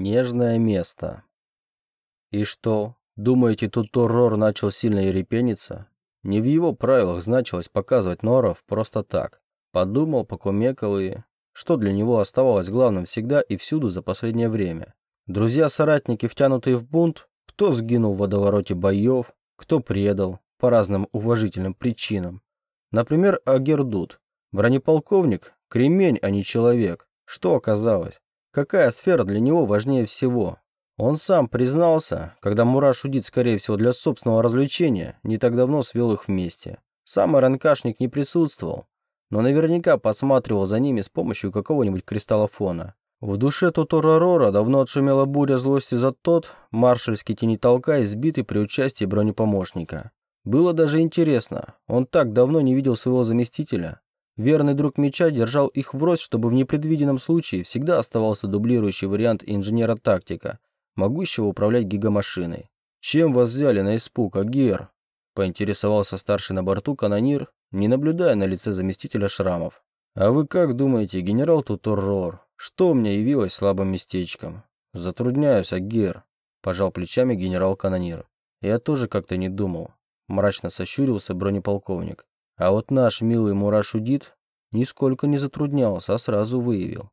Нежное место. И что, думаете, тут Торрор начал сильно ерепениться? Не в его правилах значилось показывать норов просто так. Подумал, покумекал и... Что для него оставалось главным всегда и всюду за последнее время? Друзья-соратники, втянутые в бунт, кто сгинул в водовороте боев, кто предал, по разным уважительным причинам. Например, Агердут. Бронеполковник – кремень, а не человек. Что оказалось? Какая сфера для него важнее всего? Он сам признался, когда Мураш удит, скорее всего, для собственного развлечения, не так давно свел их вместе. Сам РНКшник не присутствовал, но наверняка подсматривал за ними с помощью какого-нибудь кристаллофона. В душе Тоторорора давно отшумела буря злости за тот маршальский тенитолка, избитый при участии бронепомощника. Было даже интересно, он так давно не видел своего заместителя, Верный друг меча держал их врозь, чтобы в непредвиденном случае всегда оставался дублирующий вариант инженера-тактика, могущего управлять гигамашиной. «Чем вас взяли на испуг, Агер?» – поинтересовался старший на борту канонир, не наблюдая на лице заместителя шрамов. «А вы как думаете, генерал Туторрор, что мне явилось слабым местечком?» «Затрудняюсь, Агер», – пожал плечами генерал-канонир. «Я тоже как-то не думал», – мрачно сощурился бронеполковник. А вот наш милый Мурашудит нисколько не затруднялся, а сразу выявил.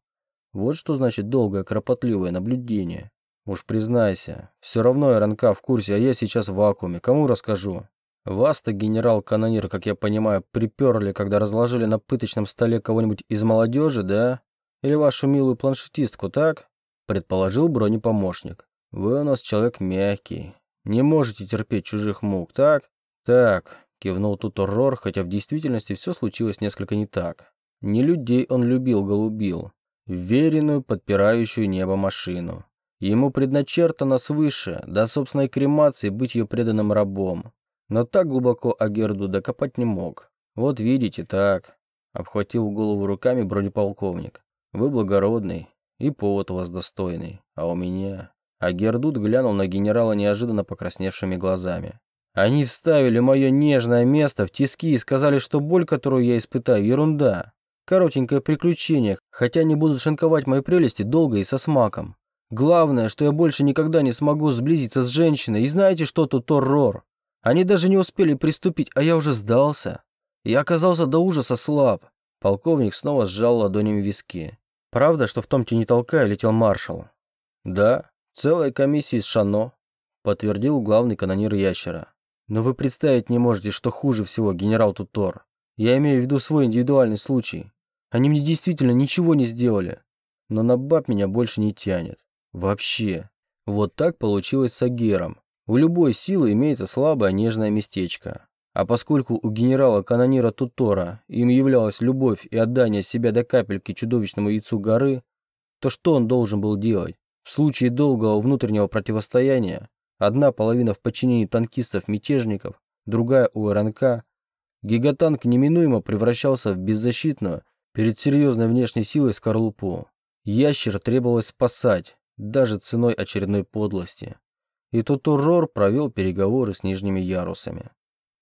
Вот что значит долгое кропотливое наблюдение. Уж признайся, все равно РНК в курсе, а я сейчас в вакууме. Кому расскажу? Вас-то, генерал-канонир, как я понимаю, приперли, когда разложили на пыточном столе кого-нибудь из молодежи, да? Или вашу милую планшетистку, так? Предположил бронепомощник. Вы у нас человек мягкий. Не можете терпеть чужих мук, так? Так, Кивнул тут Оррор, хотя в действительности все случилось несколько не так. Не людей он любил, голубил. Веренную, подпирающую небо машину. Ему предначертано свыше, до собственной кремации, быть ее преданным рабом. Но так глубоко Агерду докопать не мог. Вот видите, так. Обхватил голову руками бронеполковник. Вы благородный, и повод у вас достойный. А у меня... Агердут глянул на генерала неожиданно покрасневшими глазами. Они вставили мое нежное место в тиски и сказали, что боль, которую я испытаю, ерунда. Коротенькое приключение, хотя они будут шинковать мои прелести долго и со смаком. Главное, что я больше никогда не смогу сблизиться с женщиной. И знаете, что тут Торрор? Они даже не успели приступить, а я уже сдался. Я оказался до ужаса слаб. Полковник снова сжал ладонями виски. Правда, что в том тени толкая летел маршал? Да, целая комиссия из Шано, подтвердил главный канонир ящера. Но вы представить не можете, что хуже всего, генерал Тутор. Я имею в виду свой индивидуальный случай. Они мне действительно ничего не сделали. Но на баб меня больше не тянет. Вообще. Вот так получилось с Агером. У любой силы имеется слабое нежное местечко. А поскольку у генерала-канонира Тутора им являлась любовь и отдание себя до капельки чудовищному яйцу горы, то что он должен был делать? В случае долгого внутреннего противостояния Одна половина в подчинении танкистов-мятежников, другая у РНК. Гигатанк неминуемо превращался в беззащитную перед серьезной внешней силой скорлупу. Ящер требовалось спасать, даже ценой очередной подлости. И тут Уррор провел переговоры с нижними ярусами.